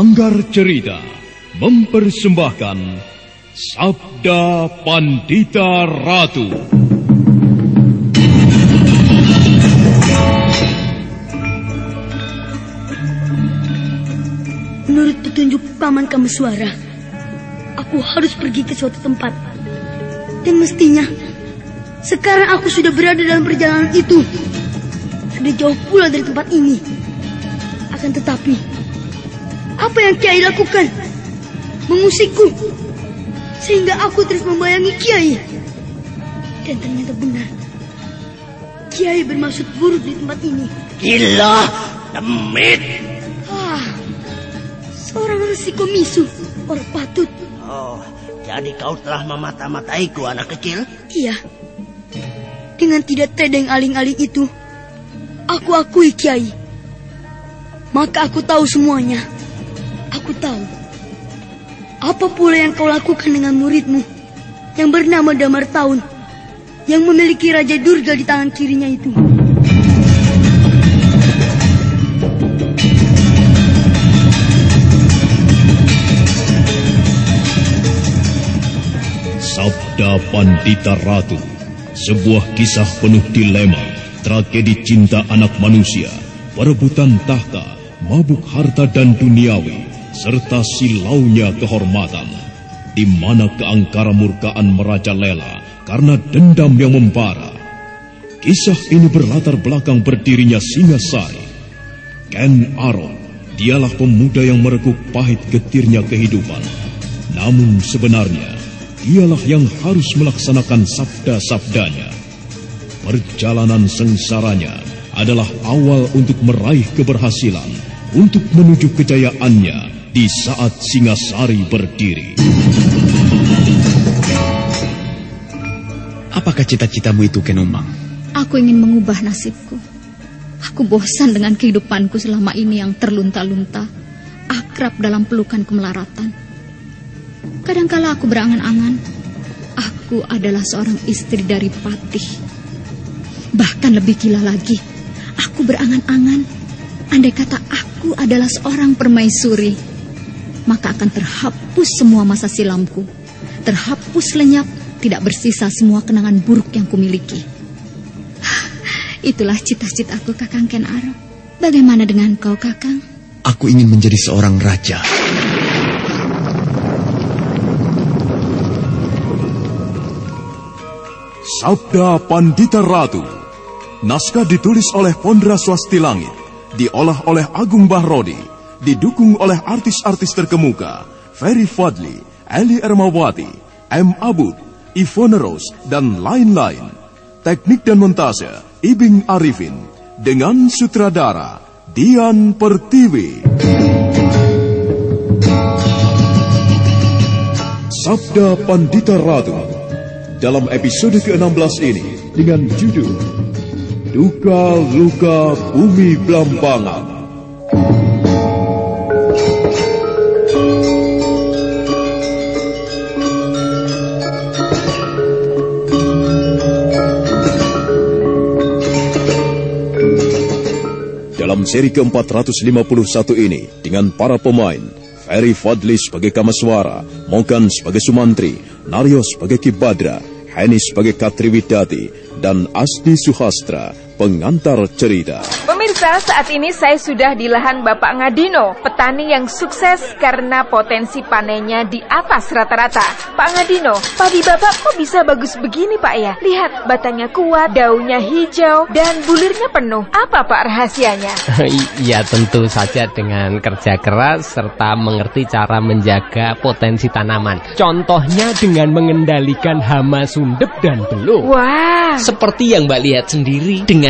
Sanggar Cerita mempersembahkan Sabda Pandita Ratu. Menurut petunjuk Paman Kameswara, aku harus pergi ke suatu tempat. Dan mestinya, sekarang aku sudah berada dalam perjalanan itu. Sudah jauh pula dari tempat ini. Akan tetapi, apa yang Kiai lakukan? Mengusikku. Sehingga aku terus membayangi Kiai. Dan ternyata benar. Kiai bermaksud buruk di tempat ini. Gila, demit. Ah, seorang resiko misu, orang patut. Oh, jadi kau telah memata-mataiku anak kecil? Iya. Dengan tidak tedeng aling-aling itu, aku akui Kiai. Maka aku tahu semuanya. Aku tahu. Apa pula yang kau lakukan dengan muridmu yang bernama Damar Taun yang memiliki Raja Durga di tangan kirinya itu? Sabda Pandita Ratu, sebuah kisah penuh dilema, tragedi cinta anak manusia, perebutan tahta, mabuk harta dan duniawi, serta silaunya kehormatan, di mana keangkara murkaan merajalela karena dendam yang membara. Kisah ini berlatar belakang berdirinya Singasari. Ken Arok, dialah pemuda yang merekuk pahit getirnya kehidupan. Namun sebenarnya, dialah yang harus melaksanakan sabda-sabdanya. Perjalanan sengsaranya adalah awal untuk meraih keberhasilan, untuk menuju kejayaannya di saat Singasari berdiri. Apakah cita-citamu itu, Kenombang? Aku ingin mengubah nasibku. Aku bosan dengan kehidupanku selama ini yang terlunta-lunta, akrab dalam pelukan kemelaratan. Kadangkala aku berangan-angan, aku adalah seorang istri dari Patih. Bahkan lebih gila lagi, aku berangan-angan, andai kata aku adalah seorang permaisuri, maka akan terhapus semua masa silamku, terhapus lenyap, tidak bersisa semua kenangan buruk yang kumiliki. Itulah cita-citaku Kakang Ken Arok. Bagaimana dengan kau Kakang? Aku ingin menjadi seorang raja. Sabda Pandita Ratu. Naskah ditulis oleh Pondra Swasti Langit, diolah oleh Agung Bahrodi, didukung oleh artis-artis terkemuka, Ferry Fadli, Eli Ermawati, M. Abud, Ivone Rose, dan lain-lain. Teknik dan montase Ibing Arifin dengan sutradara Dian Pertiwi. Sabda Pandita Ratu dalam episode ke-16 ini dengan judul Duka Luka Bumi Blambangan. Dalam seri ke-451 ini, dengan para pemain, Ferry Fadli sebagai Kamaswara, Mogan sebagai Sumantri, Naryo sebagai Kibadra, Henny sebagai Katriwidati, dan Asdi Suhastra, pengantar cerita. Pemirsa, saat ini saya sudah di lahan Bapak Ngadino, petani yang sukses karena potensi panennya di atas rata-rata. Pak Ngadino, padi Bapak kok bisa bagus begini Pak ya? Lihat, batangnya kuat, daunnya hijau, dan bulirnya penuh. Apa Pak rahasianya? Iya, tentu saja dengan kerja keras serta mengerti cara menjaga potensi tanaman. Contohnya dengan mengendalikan hama sundep dan beluk. Wah. Seperti yang Mbak lihat sendiri, dengan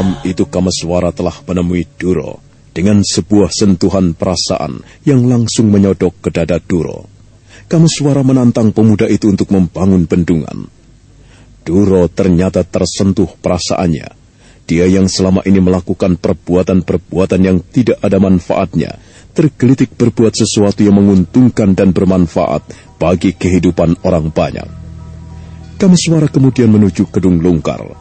Malam itu Kameswara telah menemui Duro dengan sebuah sentuhan perasaan yang langsung menyodok ke dada Duro. Kameswara menantang pemuda itu untuk membangun bendungan. Duro ternyata tersentuh perasaannya. Dia yang selama ini melakukan perbuatan-perbuatan yang tidak ada manfaatnya, tergelitik berbuat sesuatu yang menguntungkan dan bermanfaat bagi kehidupan orang banyak. Kameswara kemudian menuju Kedung Lungkar.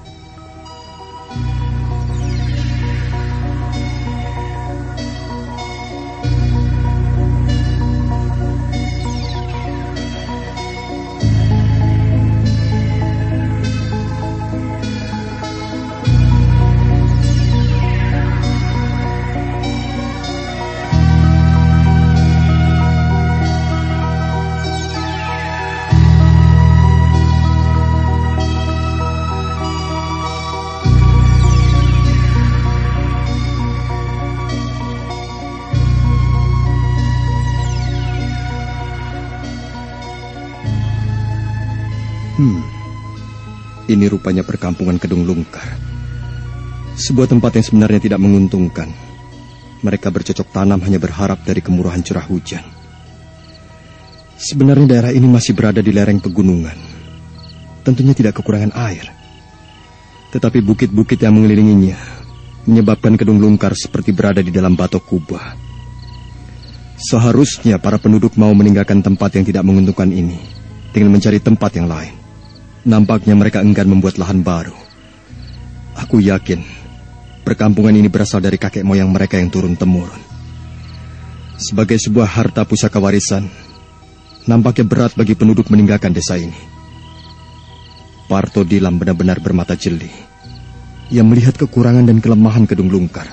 Ini rupanya perkampungan Kedung Lungkar. Sebuah tempat yang sebenarnya tidak menguntungkan. Mereka bercocok tanam hanya berharap dari kemurahan curah hujan. Sebenarnya daerah ini masih berada di lereng pegunungan. Tentunya tidak kekurangan air. Tetapi bukit-bukit yang mengelilinginya menyebabkan Kedung Lungkar seperti berada di dalam batok kubah. Seharusnya para penduduk mau meninggalkan tempat yang tidak menguntungkan ini dengan mencari tempat yang lain. Nampaknya mereka enggan membuat lahan baru. Aku yakin perkampungan ini berasal dari kakek moyang mereka yang turun-temurun. Sebagai sebuah harta pusaka warisan, nampaknya berat bagi penduduk meninggalkan desa ini. Parto Dilam benar-benar bermata jeli. Ia melihat kekurangan dan kelemahan Kedung Lungkar.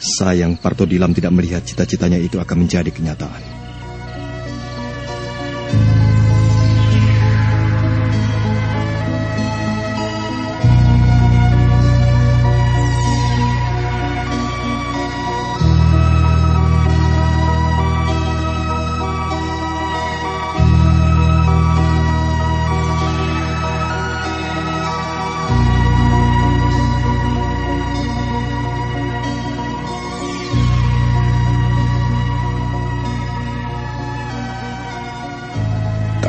Sayang Parto Dilam tidak melihat cita-citanya itu akan menjadi kenyataan.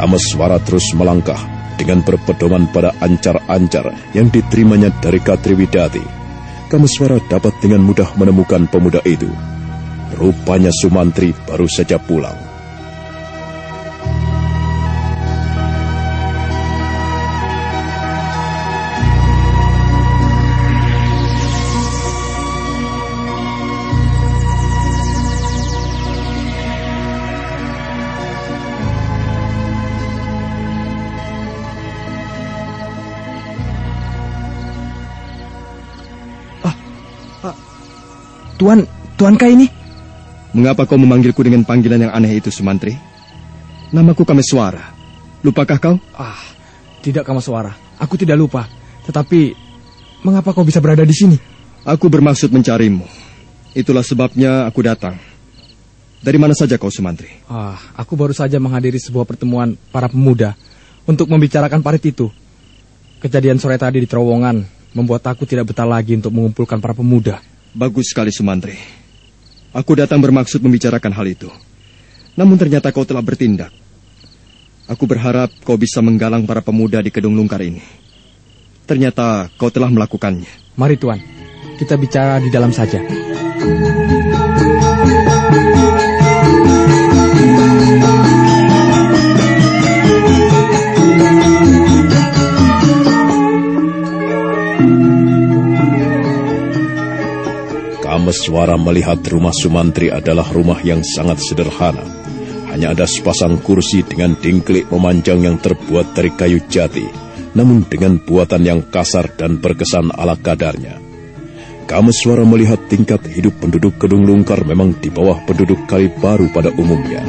Kameswara terus melangkah dengan berpedoman pada ancar-ancar yang diterimanya dari Katriwidati. Kameswara dapat dengan mudah menemukan pemuda itu. Rupanya Sumantri baru saja pulang. Tuan, Tuankah ini? Mengapa kau memanggilku dengan panggilan yang aneh itu, Sumantri? Namaku Kameswara. Lupakah kau? Ah, tidak Kameswara. Aku tidak lupa. Tetapi, mengapa kau bisa berada di sini? Aku bermaksud mencarimu. Itulah sebabnya aku datang. Dari mana saja kau, Sumantri? Ah, aku baru saja menghadiri sebuah pertemuan para pemuda untuk membicarakan parit itu. Kejadian sore tadi di terowongan membuat aku tidak betah lagi untuk mengumpulkan para pemuda. Bagus sekali Sumantri. Aku datang bermaksud membicarakan hal itu. Namun ternyata kau telah bertindak. Aku berharap kau bisa menggalang para pemuda di Kedung Lungkar ini. Ternyata kau telah melakukannya. Mari Tuan, kita bicara di dalam saja. Kameswara melihat rumah Sumantri adalah rumah yang sangat sederhana. Hanya ada sepasang kursi dengan dingklik memanjang yang terbuat dari kayu jati, namun dengan buatan yang kasar dan berkesan ala kadarnya. Kameswara melihat tingkat hidup penduduk Kedung Lungkar memang di bawah penduduk Kali Baru pada umumnya.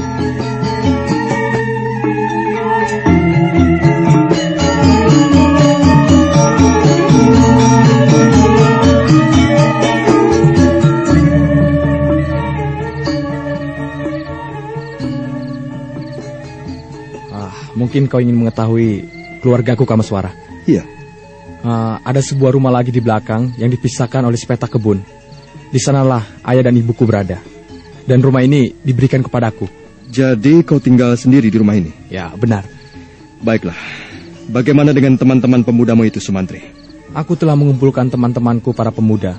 Mungkin kau ingin mengetahui keluargaku Kamaswara. Iya. Uh, ada sebuah rumah lagi di belakang yang dipisahkan oleh sepetak kebun. Di sanalah ayah dan ibuku berada. Dan rumah ini diberikan kepadaku. Jadi kau tinggal sendiri di rumah ini? Ya, benar. Baiklah. Bagaimana dengan teman-teman pemudamu itu, Sumantri? Aku telah mengumpulkan teman-temanku para pemuda.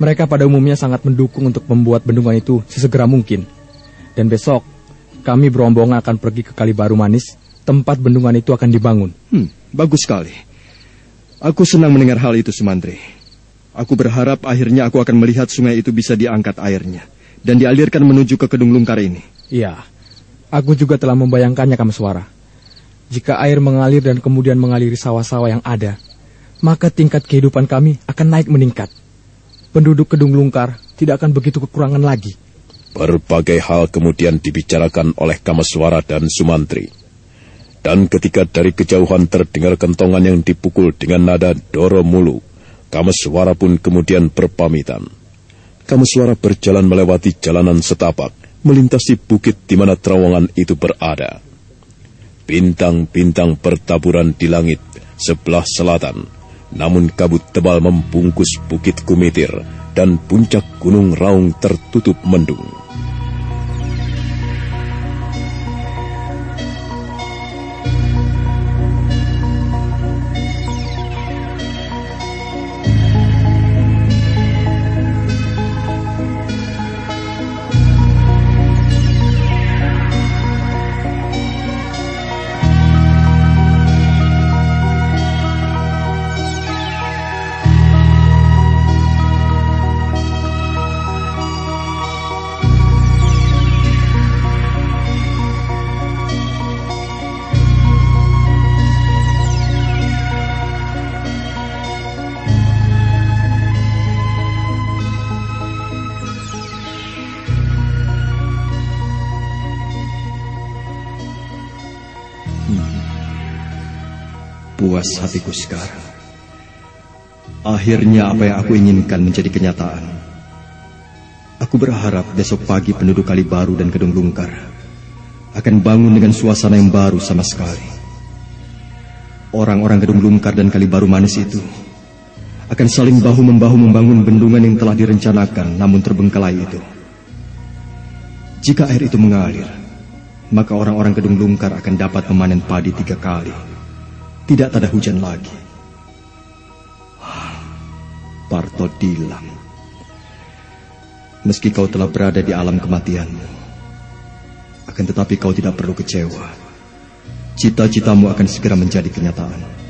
Mereka pada umumnya sangat mendukung untuk membuat bendungan itu sesegera mungkin. Dan besok, kami berombongan akan pergi ke Kali Baru Manis, tempat bendungan itu akan dibangun. Hmm, bagus sekali. Aku senang mendengar hal itu, Sumantri. Aku berharap akhirnya aku akan melihat sungai itu bisa diangkat airnya dan dialirkan menuju ke Kedung Lungkar ini. Iya, aku juga telah membayangkannya, Kameswara. Jika air mengalir dan kemudian mengaliri sawah-sawah yang ada, maka tingkat kehidupan kami akan naik meningkat. Penduduk Kedung Lungkar tidak akan begitu kekurangan lagi. Berbagai hal kemudian dibicarakan oleh Kameswara dan Sumantri. Dan ketika dari kejauhan terdengar kentongan yang dipukul dengan nada doro mulu, Kameswara pun kemudian berpamitan. Kameswara berjalan melewati jalanan setapak, melintasi bukit di mana terowongan itu berada. Bintang-bintang bertaburan di langit sebelah selatan, namun kabut tebal membungkus bukit kumitir dan puncak gunung raung tertutup mendung. Puas hatiku sekarang. Akhirnya apa yang aku inginkan menjadi kenyataan. Aku berharap besok pagi penduduk Kali Baru dan Kedung Lungkar akan bangun dengan suasana yang baru sama sekali. Orang-orang Kedung Lungkar dan Kali Baru Manis itu akan saling bahu-membahu membangun bendungan yang telah direncanakan namun terbengkalai itu. Jika air itu mengalir, maka orang-orang Kedung Lungkar akan dapat memanen padi tiga kali tidak ada hujan lagi. Parto Dilam. Meski kau telah berada di alam kematianmu, akan tetapi kau tidak perlu kecewa. Cita-citamu akan segera menjadi kenyataan.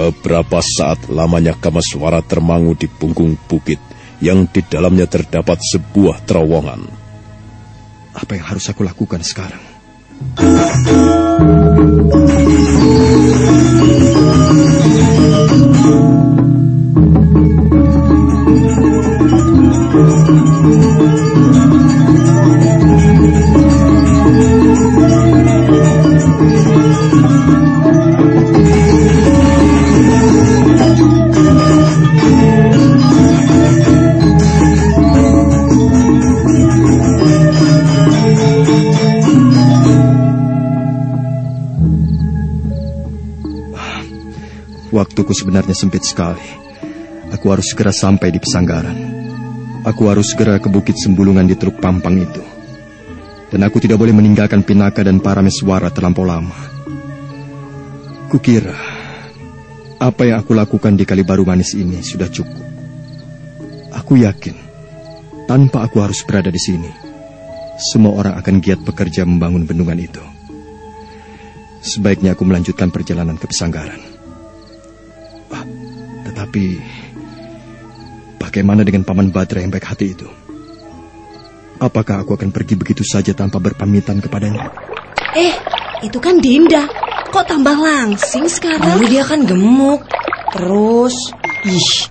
Beberapa saat lamanya Kamaswara termangu di punggung bukit yang di dalamnya terdapat sebuah terowongan. Apa yang harus aku lakukan sekarang? Waktuku sebenarnya sempit sekali. Aku harus segera sampai di pesanggaran. Aku harus segera ke bukit sembulungan di Teluk Pampang itu. Dan aku tidak boleh meninggalkan Pinaka dan para meswara terlampau lama. Kukira, apa yang aku lakukan di Kali Baru Manis ini sudah cukup. Aku yakin, tanpa aku harus berada di sini, semua orang akan giat bekerja membangun bendungan itu. Sebaiknya aku melanjutkan perjalanan ke pesanggaran. Tapi bagaimana dengan Paman Badra yang baik hati itu? Apakah aku akan pergi begitu saja tanpa berpamitan kepadanya? Eh, itu kan Dinda. Kok tambah langsing sekarang? Dulu dia kan gemuk. Terus, ih,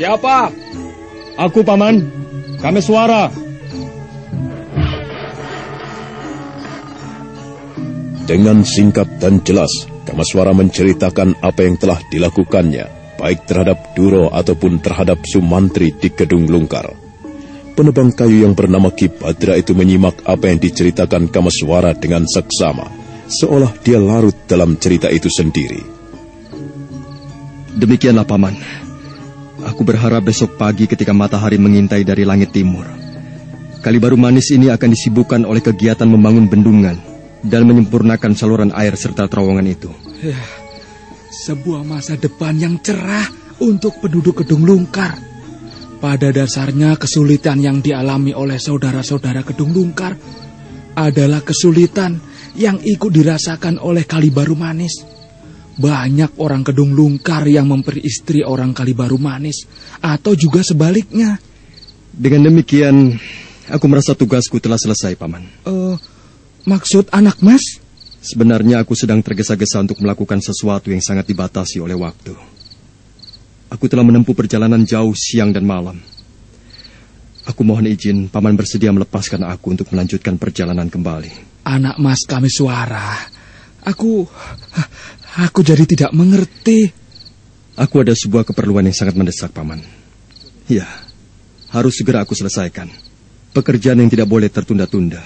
Siapa? Aku paman. Kami suara. Dengan singkat dan jelas, Kamaswara menceritakan apa yang telah dilakukannya, baik terhadap Duro ataupun terhadap Sumantri di Gedung Lungkar. Penebang kayu yang bernama Ki Badra itu menyimak apa yang diceritakan Kamaswara dengan seksama, seolah dia larut dalam cerita itu sendiri. Demikianlah paman. Aku berharap besok pagi ketika matahari mengintai dari langit timur. Kali baru manis ini akan disibukkan oleh kegiatan membangun bendungan dan menyempurnakan saluran air serta terowongan itu. Ya, sebuah masa depan yang cerah untuk penduduk Kedung Lungkar. Pada dasarnya kesulitan yang dialami oleh saudara-saudara Kedung Lungkar adalah kesulitan yang ikut dirasakan oleh Kalibaru Manis. Banyak orang Kedung Lungkar yang memperistri orang Kalibaru Manis atau juga sebaliknya. Dengan demikian, aku merasa tugasku telah selesai, paman. Eh, maksud anak mas? Sebenarnya aku sedang tergesa-gesa untuk melakukan sesuatu yang sangat dibatasi oleh waktu. Aku telah menempuh perjalanan jauh siang dan malam. Aku mohon izin paman bersedia melepaskan aku untuk melanjutkan perjalanan kembali. Anak mas kami suara. Aku aku jadi tidak mengerti. Aku ada sebuah keperluan yang sangat mendesak, paman. Ya, harus segera aku selesaikan. Pekerjaan yang tidak boleh tertunda-tunda.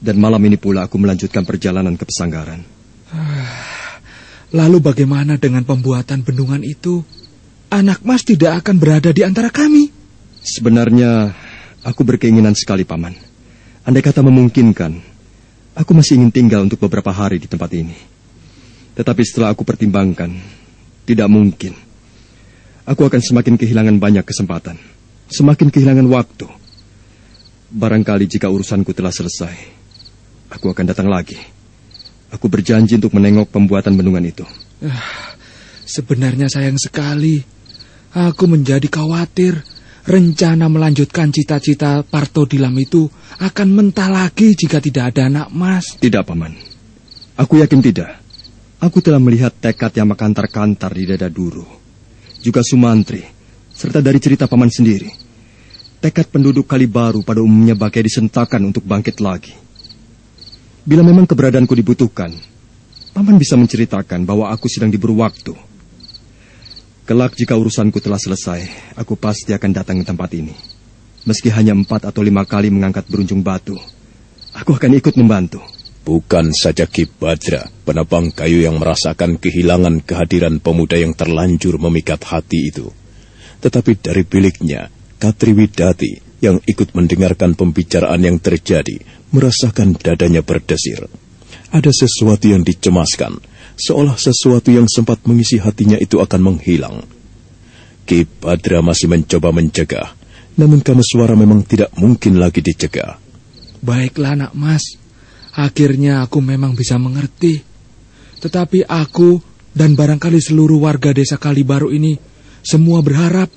Dan malam ini pula aku melanjutkan perjalanan ke Pesanggaran. Lalu bagaimana dengan pembuatan bendungan itu? Anak mas tidak akan berada di antara kami. Sebenarnya, aku berkeinginan sekali, Paman. Andai kata memungkinkan, aku masih ingin tinggal untuk beberapa hari di tempat ini. Tetapi setelah aku pertimbangkan, tidak mungkin. Aku akan semakin kehilangan banyak kesempatan. Semakin kehilangan waktu. Barangkali jika urusanku telah selesai, aku akan datang lagi. Aku berjanji untuk menengok pembuatan bendungan itu. Ah, Sebenarnya sayang sekali. Aku menjadi khawatir. Rencana melanjutkan cita-cita Parto Dilam itu akan mentah lagi jika tidak ada anak mas. Tidak, Paman. Aku yakin tidak. Aku telah melihat tekad yang mekantar-kantar di dada Duru. Juga Sumantri, serta dari cerita Paman sendiri. Tekad penduduk Kalibaru pada umumnya bagai disentakan untuk bangkit lagi. Bila memang keberadaanku dibutuhkan, Paman bisa menceritakan bahwa aku sedang diburu waktu. Kelak jika urusanku telah selesai, aku pasti akan datang ke tempat ini. Meski hanya empat atau lima kali mengangkat berunjung batu, aku akan ikut membantu. Bukan saja Ki Badra, penebang kayu yang merasakan kehilangan kehadiran pemuda yang terlanjur memikat hati itu. Tetapi dari biliknya, Katri Widati yang ikut mendengarkan pembicaraan yang terjadi, merasakan dadanya berdesir. Ada sesuatu yang dicemaskan, seolah sesuatu yang sempat mengisi hatinya itu akan menghilang. Ki Badra masih mencoba mencegah, namun Kameswara memang tidak mungkin lagi dicegah. Baiklah anak mas, akhirnya aku memang bisa mengerti. Tetapi aku dan barangkali seluruh warga desa Kalibaru ini semua berharap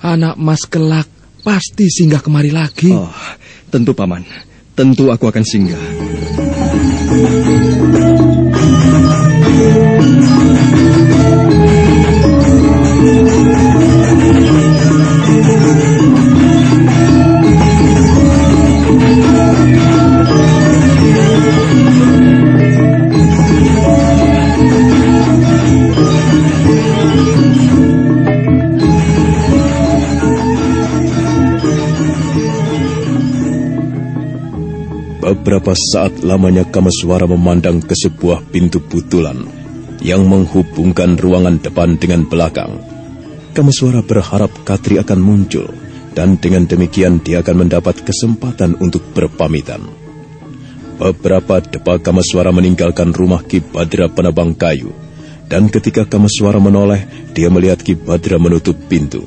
anak mas kelak pasti singgah kemari lagi. Oh, tentu paman, tentu aku akan singgah. Beberapa saat lamanya Kamaswara memandang ke sebuah pintu putulan yang menghubungkan ruangan depan dengan belakang. Kameswara berharap Katri akan muncul dan dengan demikian dia akan mendapat kesempatan untuk berpamitan. Beberapa depa Kameswara meninggalkan rumah Ki Badra penebang kayu dan ketika Kameswara menoleh dia melihat Ki Badra menutup pintu.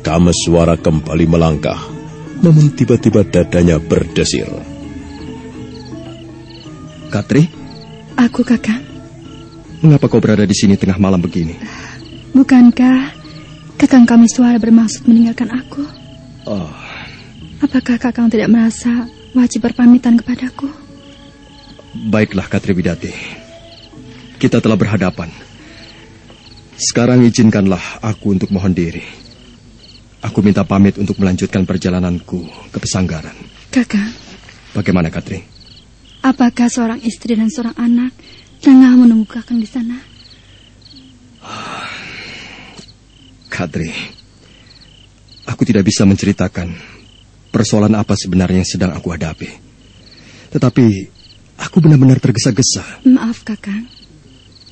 Kameswara kembali melangkah namun tiba-tiba dadanya berdesir. Katri? Aku, kakak. Mengapa kau berada di sini tengah malam begini? Bukankah kakang kami suara bermaksud meninggalkan aku? Oh. Apakah kakang tidak merasa wajib berpamitan kepadaku? Baiklah, Katri Widati. Kita telah berhadapan. Sekarang izinkanlah aku untuk mohon diri. Aku minta pamit untuk melanjutkan perjalananku ke pesanggaran. Kakak. Bagaimana, Katri? Apakah seorang istri dan seorang anak tengah menunggu kakang di sana? Kadri, aku tidak bisa menceritakan persoalan apa sebenarnya yang sedang aku hadapi. Tetapi aku benar-benar tergesa-gesa. Maaf kakang,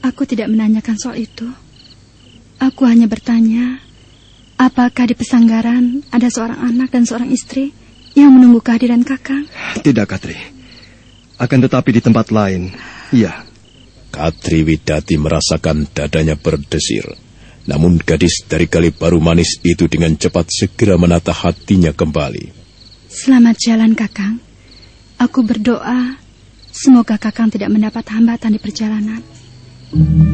aku tidak menanyakan soal itu. Aku hanya bertanya, apakah di pesanggaran ada seorang anak dan seorang istri yang menunggu kehadiran kakang? Tidak, Katri. Akan tetapi di tempat lain, iya. Katri Widati merasakan dadanya berdesir. Namun gadis dari kali baru manis itu dengan cepat segera menata hatinya kembali. Selamat jalan, Kakang. Aku berdoa semoga Kakang tidak mendapat hambatan di perjalanan. Malam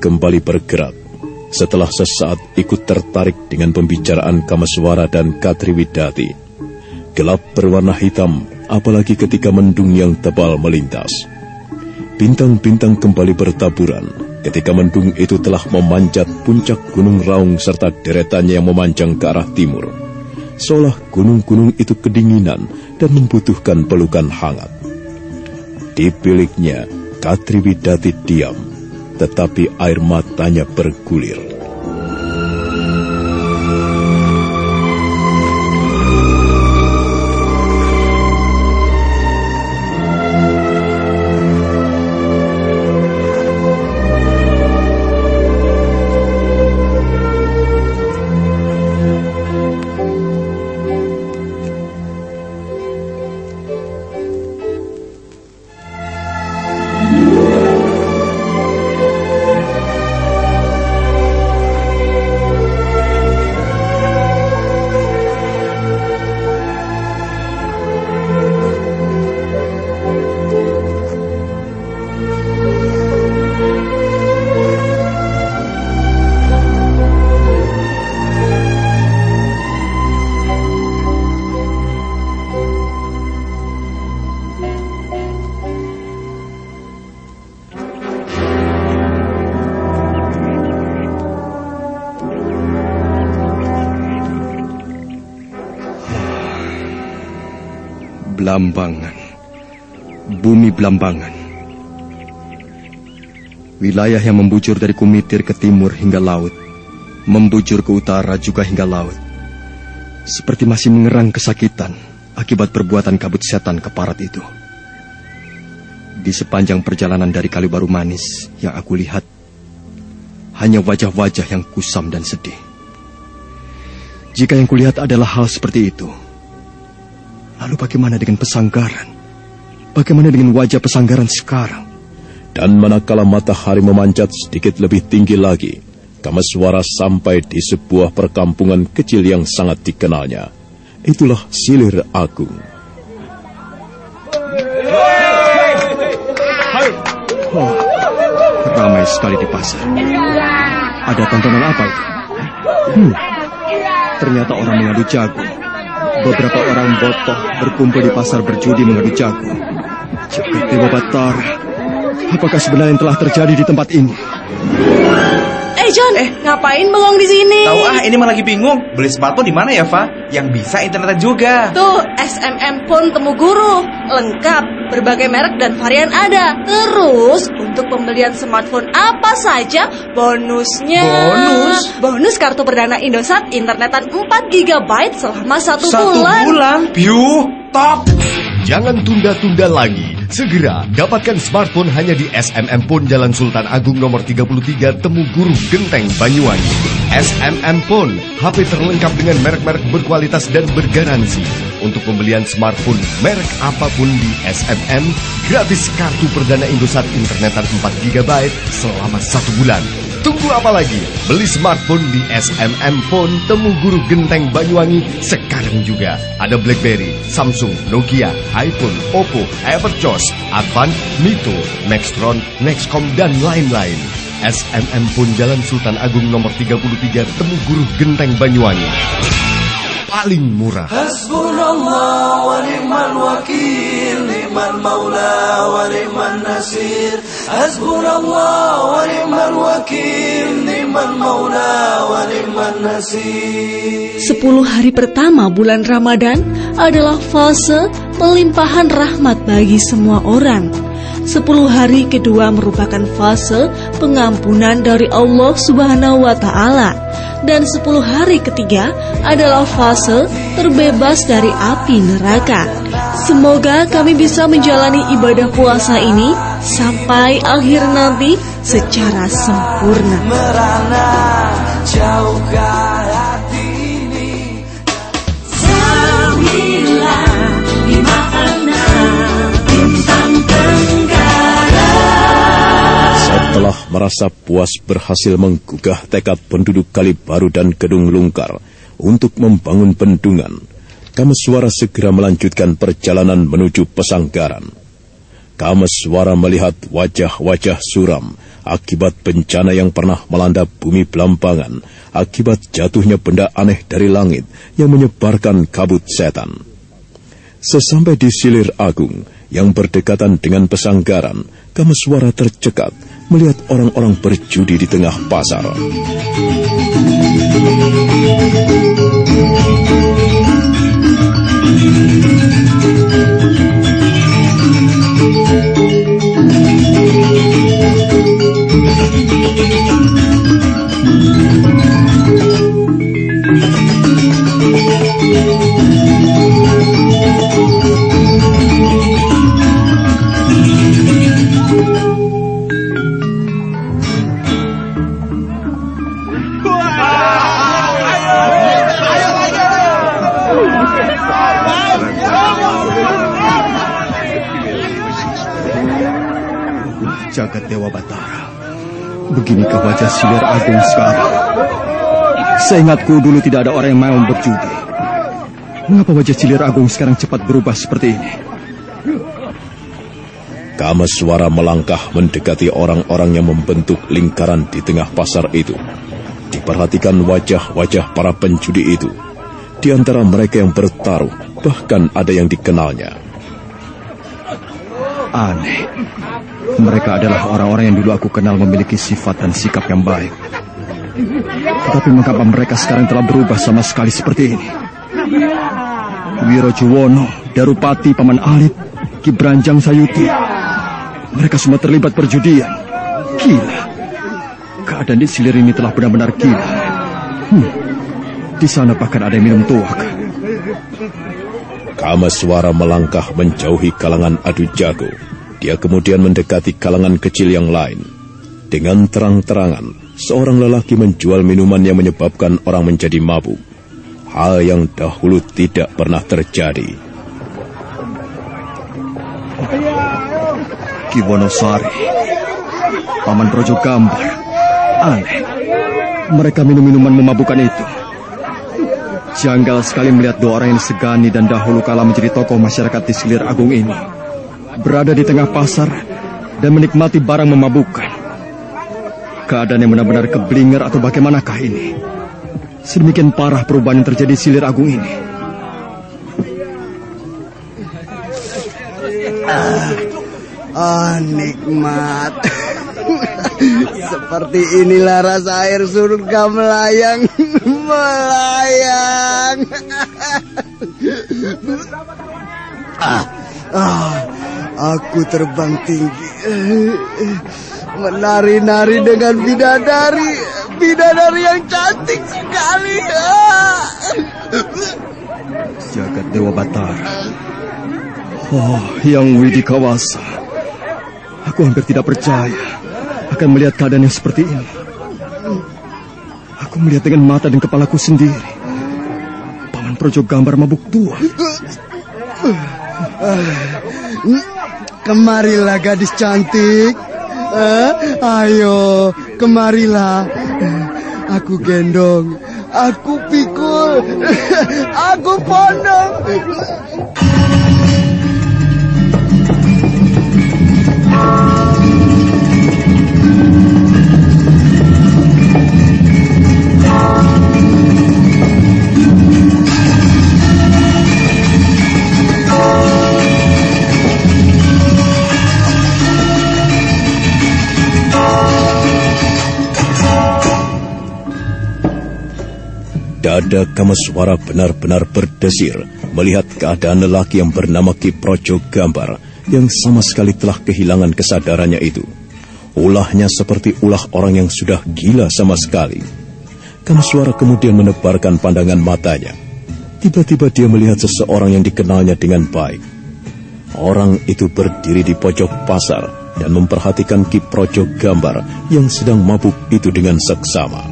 kembali bergerak. Setelah sesaat ikut tertarik dengan pembicaraan Kamaswara dan Katri Widati. Gelap berwarna hitam, apalagi ketika mendung yang tebal melintas. Bintang-bintang kembali bertaburan ketika mendung itu telah memanjat puncak Gunung Raung serta deretannya yang memanjang ke arah timur. Seolah gunung-gunung itu kedinginan dan membutuhkan pelukan hangat. Di biliknya, Katri Widati diam tetapi air matanya bergulir. Blambangan. Bumi Blambangan. Wilayah yang membujur dari Kumitir ke timur hingga laut. Membujur ke utara juga hingga laut. Seperti masih mengerang kesakitan akibat perbuatan kabut setan keparat itu. Di sepanjang perjalanan dari Kalibaru Manis yang aku lihat, hanya wajah-wajah yang kusam dan sedih. Jika yang kulihat adalah hal seperti itu, Lalu bagaimana dengan pesanggaran? Bagaimana dengan wajah pesanggaran sekarang? Dan manakala matahari memanjat sedikit lebih tinggi lagi, Kamaswara sampai di sebuah perkampungan kecil yang sangat dikenalnya. Itulah Silir Agung. Oh, ramai sekali di pasar. Ada tontonan apa itu? Hmm, ternyata orang mengadu jago. Beberapa orang botoh berkumpul di pasar berjudi mengadu jago. Jagat Dewa Batara. Apakah sebenarnya yang telah terjadi di tempat ini? Eh John, eh. ngapain bengong di sini? Tahu ah, ini malah lagi bingung. Beli smartphone di mana ya, Fa? Yang bisa internetan juga. Tuh, SMM Phone Temu Guru. Lengkap, berbagai merek dan varian ada. Terus, untuk pembelian smartphone apa saja, bonusnya... Bonus? Bonus kartu perdana Indosat internetan 4 GB selama satu, Satu bulan. bulan? Piu, top! Jangan tunda-tunda lagi. Segera dapatkan smartphone hanya di SMM Phone Jalan Sultan Agung nomor 33 Temu Guru Genteng Banyuwangi. SMM Phone, HP terlengkap dengan merek-merek berkualitas dan bergaransi. Untuk pembelian smartphone merek apa pun di SMM, gratis kartu perdana Indosat internetan 4 GB selama satu bulan. Tunggu apa lagi? Beli smartphone di SMM Phone Temu Guru Genteng Banyuwangi sekarang juga. Ada BlackBerry, Samsung, Nokia, iPhone, Oppo, Everchoss, Advan, Mito, Nextron, Nexcom, dan lain-lain. SMM Phone Jalan Sultan Agung nomor 33 Temu Guru Genteng Banyuwangi. Paling murah. Hasbunallah wa ni'mal wakil Ni'mal maula wa ni'mal nasir Hasbunallah wa ni'mal wakil Ni'mal maula wa ni'mal nasir Sepuluh hari pertama bulan Ramadan adalah fase pelimpahan rahmat bagi semua orang. Sepuluh hari kedua merupakan fase pengampunan dari Allah Subhanahu wa Ta'ala, dan sepuluh hari ketiga adalah fase terbebas dari api neraka. Semoga kami bisa menjalani ibadah puasa ini sampai akhir nanti secara sempurna. Merana jauhkan Setelah merasa puas berhasil menggugah tekad penduduk Kalibaru dan Gedung Lungkar untuk membangun bendungan, Kameswara segera melanjutkan perjalanan menuju Pesanggaran. Kameswara melihat wajah-wajah suram akibat bencana yang pernah melanda bumi Belambangan akibat jatuhnya benda aneh dari langit yang menyebarkan kabut setan. Sesampai di Silir Agung yang berdekatan dengan Pesanggaran, Kameswara tercekat melihat orang-orang berjudi di tengah pasar. Jagat Dewa Batara. Beginikah wajah silir agung sekarang? Seingatku dulu tidak ada orang yang mau berjudi. Mengapa wajah silir agung sekarang cepat berubah seperti ini? Kameswara melangkah mendekati orang-orang yang membentuk lingkaran di tengah pasar itu. Diperhatikan wajah-wajah para penjudi itu. Di antara mereka yang bertaruh, bahkan ada yang dikenalnya. Aneh. Mereka adalah orang-orang yang dulu aku kenal memiliki sifat dan sikap yang baik. Tetapi mengapa mereka sekarang telah berubah sama sekali seperti ini? Wiro Juwono, Darupati, Paman Alit, Kibranjang Sayuti. Mereka semua terlibat perjudian. Gila. Keadaan di silir ini telah benar-benar gila. Hmm. Di sana bahkan ada yang minum tuak. Kameswara melangkah menjauhi kalangan adu jago. Dia kemudian mendekati kalangan kecil yang lain. Dengan terang-terangan, seorang lelaki menjual minuman yang menyebabkan orang menjadi mabuk. Hal yang dahulu tidak pernah terjadi. Kiwonosari, Paman Projo Gambar. Aneh. Mereka minum minuman memabukkan itu. Janggal sekali melihat dua orang yang disegani dan dahulu kala menjadi tokoh masyarakat di Selir Agung ini. Berada di tengah pasar dan menikmati barang memabukkan. Keadaan yang benar-benar keblinger atau bagaimanakah ini? Sedemikian parah perubahan yang terjadi di Silir Agung ini. Ah, ah nikmat. Seperti inilah rasa air surga melayang, melayang. ah, ah, aku terbang tinggi, menari-nari dengan bidadari, bidadari yang cantik sekali. Jagat Dewa Batara. Oh, yang Widi Kawasa. Aku hampir tidak percaya akan melihat keadaan yang seperti ini. Aku melihat dengan mata dan kepalaku sendiri. Paman Projo gambar mabuk tua. Kemarilah gadis cantik. Eh, ayo, kemarilah. Aku gendong, aku pikul, aku pondong. Dada Kamaswara benar-benar berdesir melihat keadaan lelaki yang bernama Ki Projo Gambar yang sama sekali telah kehilangan kesadarannya itu. Ulahnya seperti ulah orang yang sudah gila sama sekali. Kamaswara kemudian menebarkan pandangan matanya. Tiba-tiba dia melihat seseorang yang dikenalnya dengan baik. Orang itu berdiri di pojok pasar dan memperhatikan Ki Projo Gambar yang sedang mabuk itu dengan seksama.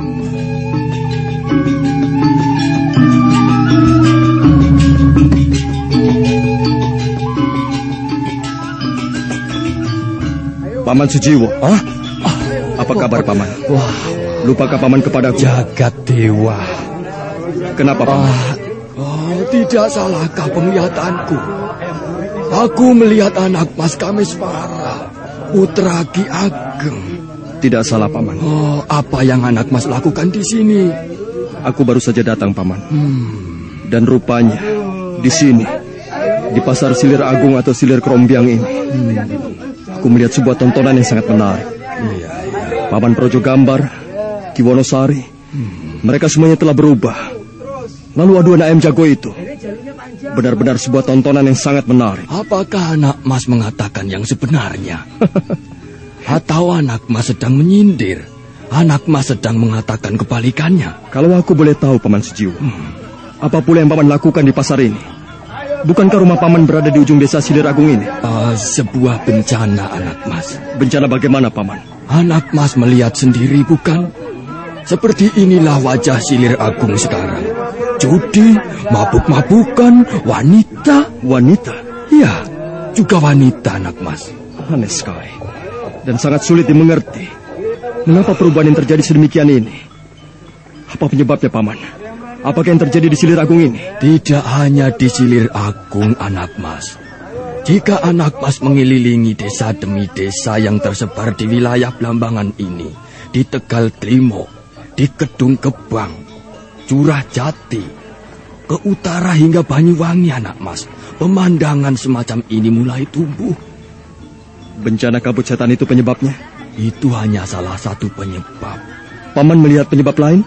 Paman Sujiwo. Hah? Apa kabar Paman? Wah, lupakah Paman kepada Jagat Dewa. Kenapa Paman? Oh, tidak salahkah penglihatanku? Aku melihat anak Mas Kameswara, putra Ki Ageng. Tidak salah Paman. Oh, apa yang anak Mas lakukan di sini? Aku baru saja datang Paman. Hmm. Dan rupanya di sini di pasar Silir Agung atau Silir Krombiang ini. Hmm. Aku melihat sebuah tontonan yang sangat menarik. Iya, iya. Paman Projo Gambar, Kiwonosari, hmm. mereka semuanya telah berubah. Lalu aduan AM Jago itu benar-benar sebuah tontonan yang sangat menarik. Apakah anak Mas mengatakan yang sebenarnya? Atau anak Mas sedang menyindir? Anak Mas sedang mengatakan kebalikannya? Kalau aku boleh tahu, Paman Sujiwo, hmm. apa pula yang Paman lakukan di pasar ini? Bukankah rumah paman berada di ujung desa Silir Agung ini? Uh, sebuah bencana, anak mas. Bencana bagaimana, paman? Anak mas melihat sendiri, bukan? Seperti inilah wajah Silir Agung sekarang. Judi, mabuk-mabukan, wanita. Wanita? Ya, juga wanita, anak mas. Aneh sekali. Dan sangat sulit dimengerti. Mengapa perubahan yang terjadi sedemikian ini? Apa penyebabnya, paman? Apakah yang terjadi di Silir Agung ini? Tidak hanya di Silir Agung, anak mas. Jika anak mas mengelilingi desa demi desa yang tersebar di wilayah Blambangan ini, di Tegal Trimo, di Kedung Kebang, Curah Jati, ke utara hingga Banyuwangi, anak mas, pemandangan semacam ini mulai tumbuh. Bencana kabut setan itu penyebabnya? Itu hanya salah satu penyebab. Paman melihat penyebab lain?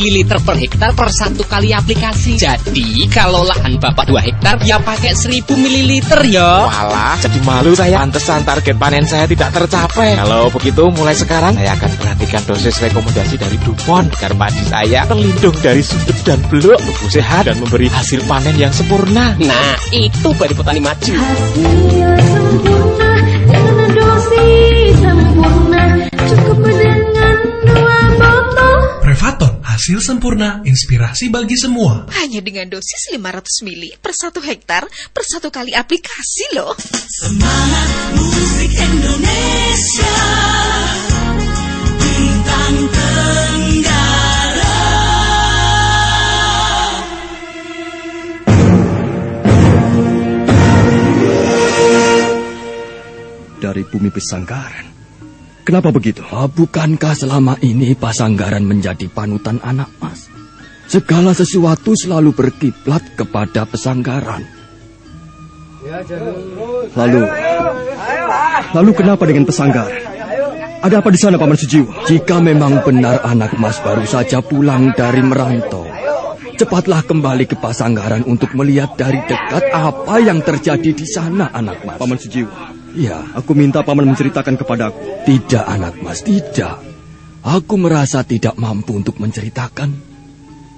ml per hektar per satu kali aplikasi. Jadi kalau lahan Bapak 2 hektar ya pakai 1000 ml ya. Walah, jadi malu saya. Pantesan target panen saya tidak tercapai. Kalau begitu mulai sekarang saya akan perhatikan dosis rekomendasi dari Dupont agar padi saya terlindung dari sundep dan beluk, tumbuh sehat dan memberi hasil panen yang sempurna. Nah, itu baru petani maju. Dengan dosis botol Prevaton, hasil sempurna, inspirasi bagi semua. Hanya dengan dosis 500 mili per satu hektar per satu kali aplikasi loh. Semangat musik Indonesia Bintang Tenggara Dari bumi Pesanggaran. Kenapa begitu? Ah, bukankah selama ini Pasanggaran menjadi panutan anak mas? Segala sesuatu selalu berkiblat kepada Pesanggaran. Lalu, lalu kenapa dengan Pesanggaran? Ada apa di sana Paman Sujiwo? Jika memang benar anak mas baru saja pulang dari merantau, cepatlah kembali ke Pasanggaran untuk melihat dari dekat apa yang terjadi di sana anak mas. Paman Sujiwo, Ya, aku minta Paman menceritakan kepadaku. tidak anak mas, tidak. Aku merasa tidak mampu untuk menceritakan.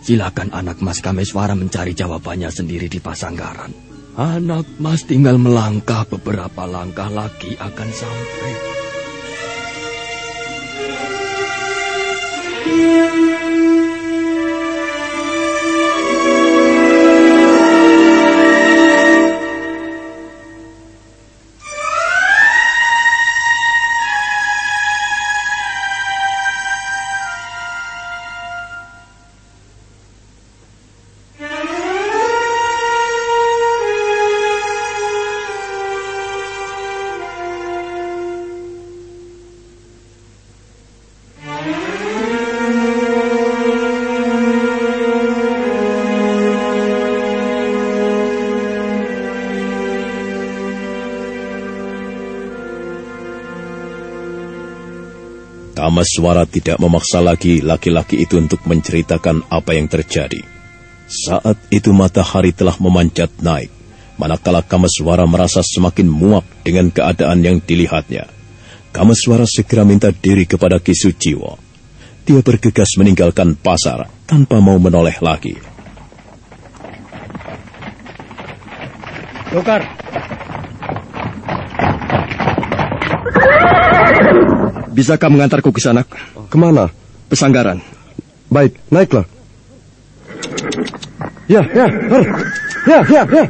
Silakan anak mas Kameswara mencari jawabannya sendiri di Pasanggaran. Anak mas tinggal melangkah beberapa langkah lagi akan sampai. Kamaswara tidak memaksa lagi laki-laki itu untuk menceritakan apa yang terjadi. Saat itu matahari telah memanjat naik, manakala Kamaswara merasa semakin muak dengan keadaan yang dilihatnya. Kamaswara segera minta diri kepada Kisuciwo. Dia bergegas meninggalkan pasar tanpa mau menoleh lagi. Dokar. Bisakah mengantarku ke sana? Ke mana? Pesanggaran. Baik, naiklah. Ya, ya, ya, ya, ya.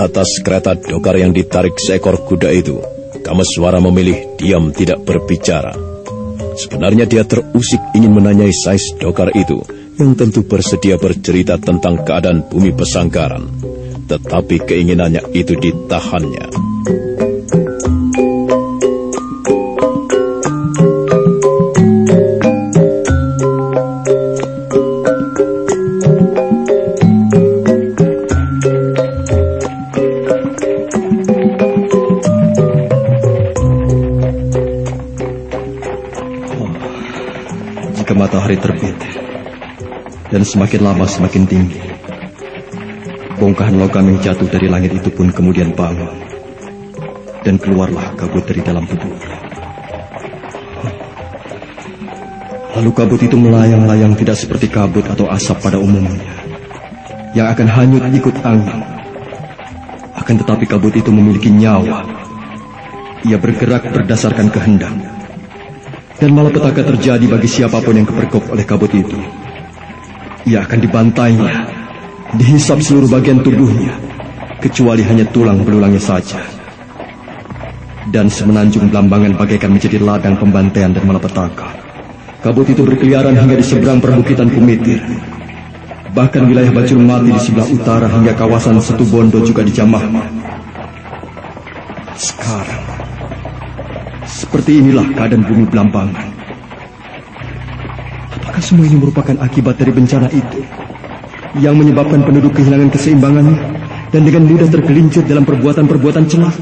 Atas kereta dokar yang ditarik seekor kuda itu, Kamaswara memilih diam tidak berbicara. Sebenarnya dia terusik ingin menanyai sais dokar itu yang tentu bersedia bercerita tentang keadaan bumi pesanggaran. Tetapi keinginannya itu ditahannya. Semakin lama semakin tinggi, bongkahan logam yang jatuh dari langit itu pun kemudian bangun dan keluarlah kabut dari dalam tubuhnya. Lalu kabut itu melayang-layang tidak seperti kabut atau asap pada umumnya, yang akan hanyut ikut angin. Akan tetapi kabut itu memiliki nyawa. Ia bergerak berdasarkan kehendak. Dan malapetaka terjadi bagi siapa pun yang kepergok oleh kabut itu. Ia akan dibantainya, dihisap seluruh bagian tubuhnya, kecuali hanya tulang belulangnya saja. Dan semenanjung Blambangan bagaikan menjadi ladang pembantaian dan malapetaka. Kabut itu berkeliaran hingga di seberang perbukitan Kumitir. Bahkan wilayah Bacur Mati di sebelah utara hingga kawasan Setu Bondo juga dijamah. Sekarang, seperti inilah keadaan bumi Blambangan. Semua ini merupakan akibat dari bencana itu? Yang menyebabkan penduduk kehilangan keseimbangannya dan dengan mudah tergelincir dalam perbuatan-perbuatan celah.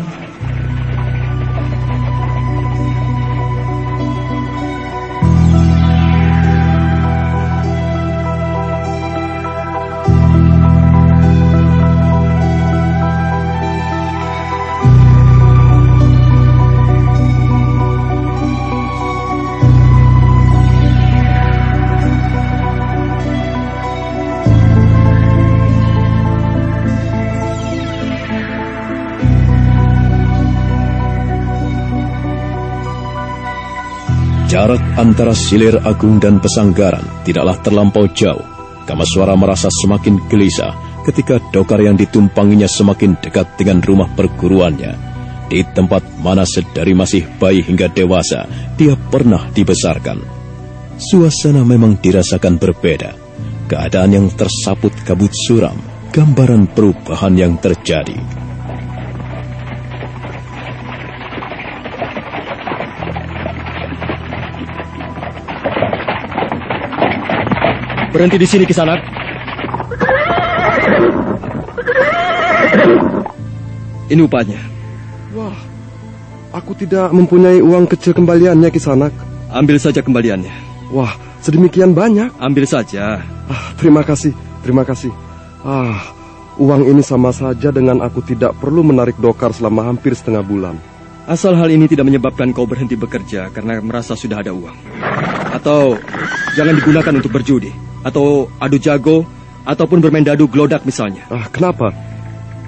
Jarak antara Silir Agung dan Pesanggaran tidaklah terlampau jauh. Kamaswara merasa semakin gelisah ketika dokar yang ditumpanginya semakin dekat dengan rumah perguruannya. Di tempat mana sedari masih bayi hingga dewasa, dia pernah dibesarkan. Suasana memang dirasakan berbeda. Keadaan yang tersaput kabut suram, gambaran perubahan yang terjadi. Berhenti di sini, Kisanak. Ini upahnya. Wah, aku tidak mempunyai uang kecil kembaliannya, Kisanak. Ambil saja kembaliannya. Wah, sedemikian banyak. Ambil saja. Ah, terima kasih, terima kasih. Ah, uang ini sama saja dengan aku tidak perlu menarik dokar selama hampir setengah bulan. Asal hal ini tidak menyebabkan kau berhenti bekerja karena merasa sudah ada uang. Atau jangan digunakan untuk berjudi. Atau adu jago. Ataupun bermain dadu glodak misalnya. Ah, kenapa?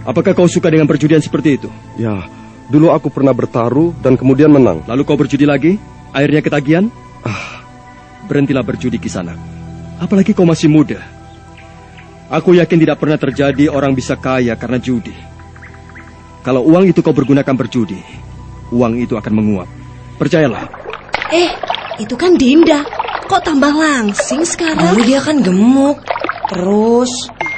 Apakah kau suka dengan perjudian seperti itu? Ya, dulu aku pernah bertaruh dan kemudian menang. Lalu kau berjudi lagi? Airnya ketagihan? Ah, berhentilah berjudi kisana. Apalagi kau masih muda. Aku yakin tidak pernah terjadi orang bisa kaya karena judi. Kalau uang itu kau pergunakan berjudi, uang itu akan menguap. Percayalah. Eh, itu kan Dinda. Kok tambah langsing sekarang? Dulu dia kan gemuk. Terus,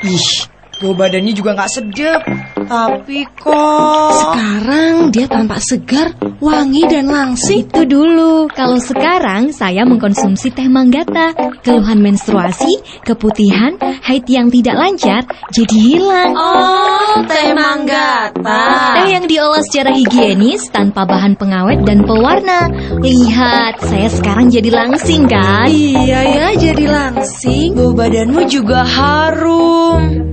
ih, bau badannya juga nggak sedap. Tapi kok... Sekarang dia tampak segar, wangi dan langsing. Itu dulu. Kalau sekarang saya mengkonsumsi teh manggata. Keluhan menstruasi, keputihan, haid yang tidak lancar jadi hilang. Oh, teh manggata. Teh yang diolah secara higienis tanpa bahan pengawet dan pewarna. Lihat, saya sekarang jadi langsing kan? Iya ya, jadi langsing. Bau badanmu juga harum.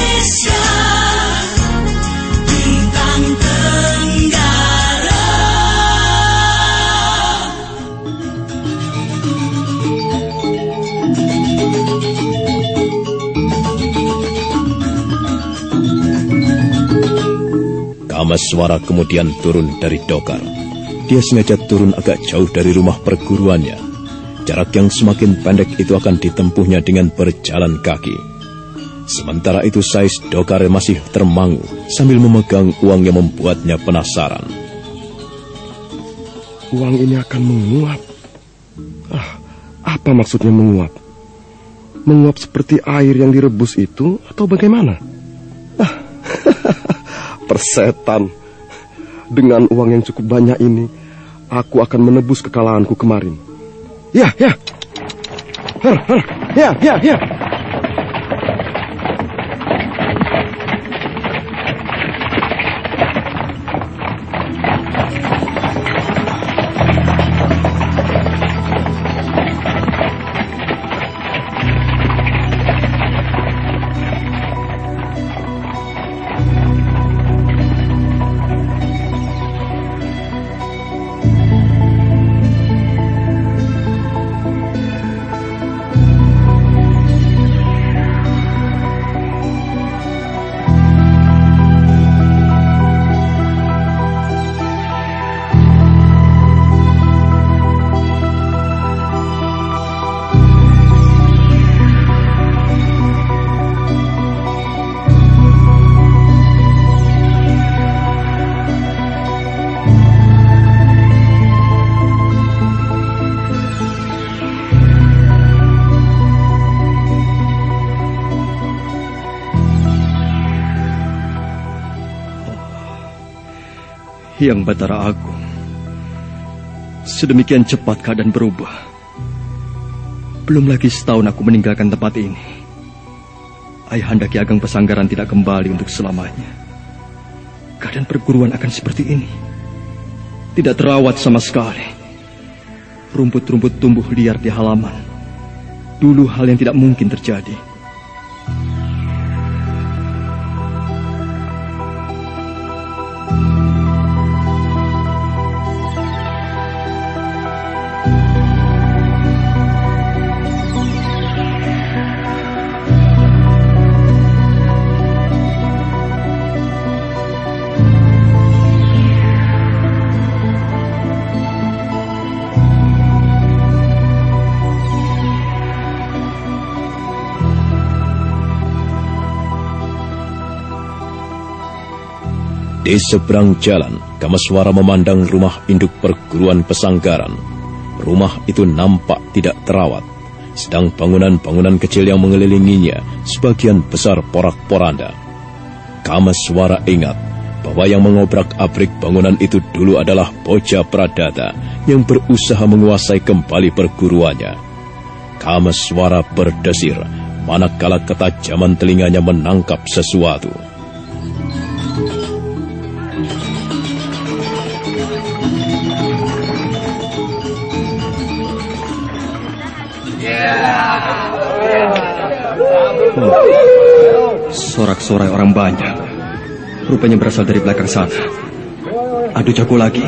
Kamaswara kemudian turun dari dokar. Dia sengaja turun agak jauh dari rumah perguruannya. Jarak yang semakin pendek itu akan ditempuhnya dengan berjalan kaki. Sementara itu Sais Dokar masih termangu sambil memegang uang yang membuatnya penasaran. Uang ini akan menguap. Ah, apa maksudnya menguap? Menguap seperti air yang direbus itu atau bagaimana? Ah, persetan. Dengan uang yang cukup banyak ini, aku akan menebus kekalahanku kemarin. Ya, ya. Har. Ya, ya, ya. Yang Batara Agung. Sedemikian cepat keadaan berubah. Belum lagi setahun aku meninggalkan tempat ini. Ayahanda Ki Ageng Pesanggaran tidak kembali untuk selamanya. Keadaan perguruan akan seperti ini. Tidak terawat sama sekali. Rumput-rumput tumbuh liar di halaman. Dulu hal yang tidak mungkin terjadi. Di seberang jalan, Kamaswara memandang rumah induk perguruan pesanggaran. Rumah itu nampak tidak terawat, sedang bangunan-bangunan kecil yang mengelilinginya sebagian besar porak-poranda. Kamaswara ingat bahwa yang mengobrak-abrik bangunan itu dulu adalah Boja Pradata yang berusaha menguasai kembali perguruannya. Kamaswara berdesir manakala ketajaman telinganya menangkap sesuatu. Sorak-sorai orang banyak. Rupanya berasal dari belakang sana. Adu jago lagi.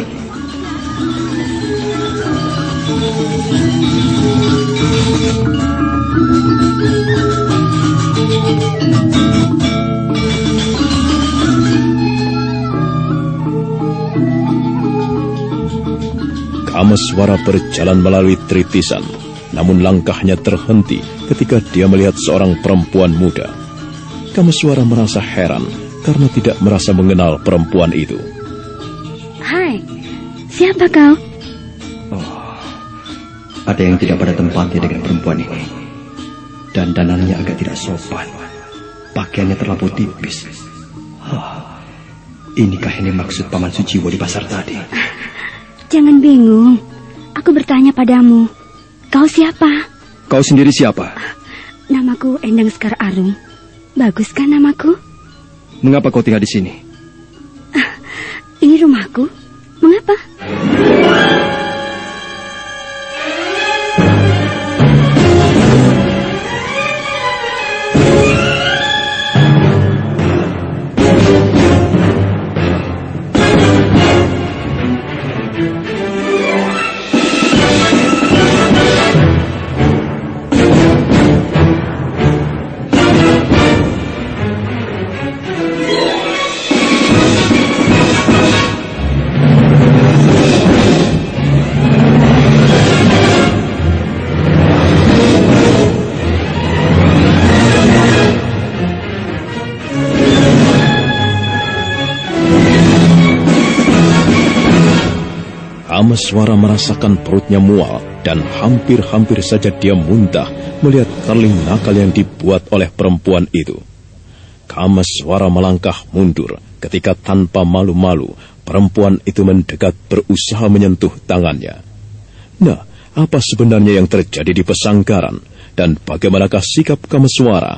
Kamaswara berjalan melalui tritisan, namun langkahnya terhenti ketika dia melihat seorang perempuan muda. Kamaswara merasa heran karena tidak merasa mengenal perempuan itu. Hai, siapa kau? Ada yang tidak pada tempatnya dengan perempuan ini. Dan danannya agak tidak sopan. Pakaiannya terlalu tipis. Hah, inikah ini maksud Paman Suciwo di pasar tadi? Jangan bingung. Aku bertanya padamu. Kau siapa? Kau sendiri siapa? Namaku Endang Sekar Arung. Bagus kan namaku? Mengapa kau tinggal di sini? Ini rumahku. Mengapa? Kamaswara merasakan perutnya mual dan hampir-hampir saja dia muntah melihat karling nakal yang dibuat oleh perempuan itu. Kamaswara melangkah mundur ketika tanpa malu-malu perempuan itu mendekat berusaha menyentuh tangannya. Nah, apa sebenarnya yang terjadi di pesanggaran dan bagaimanakah sikap Kamaswara?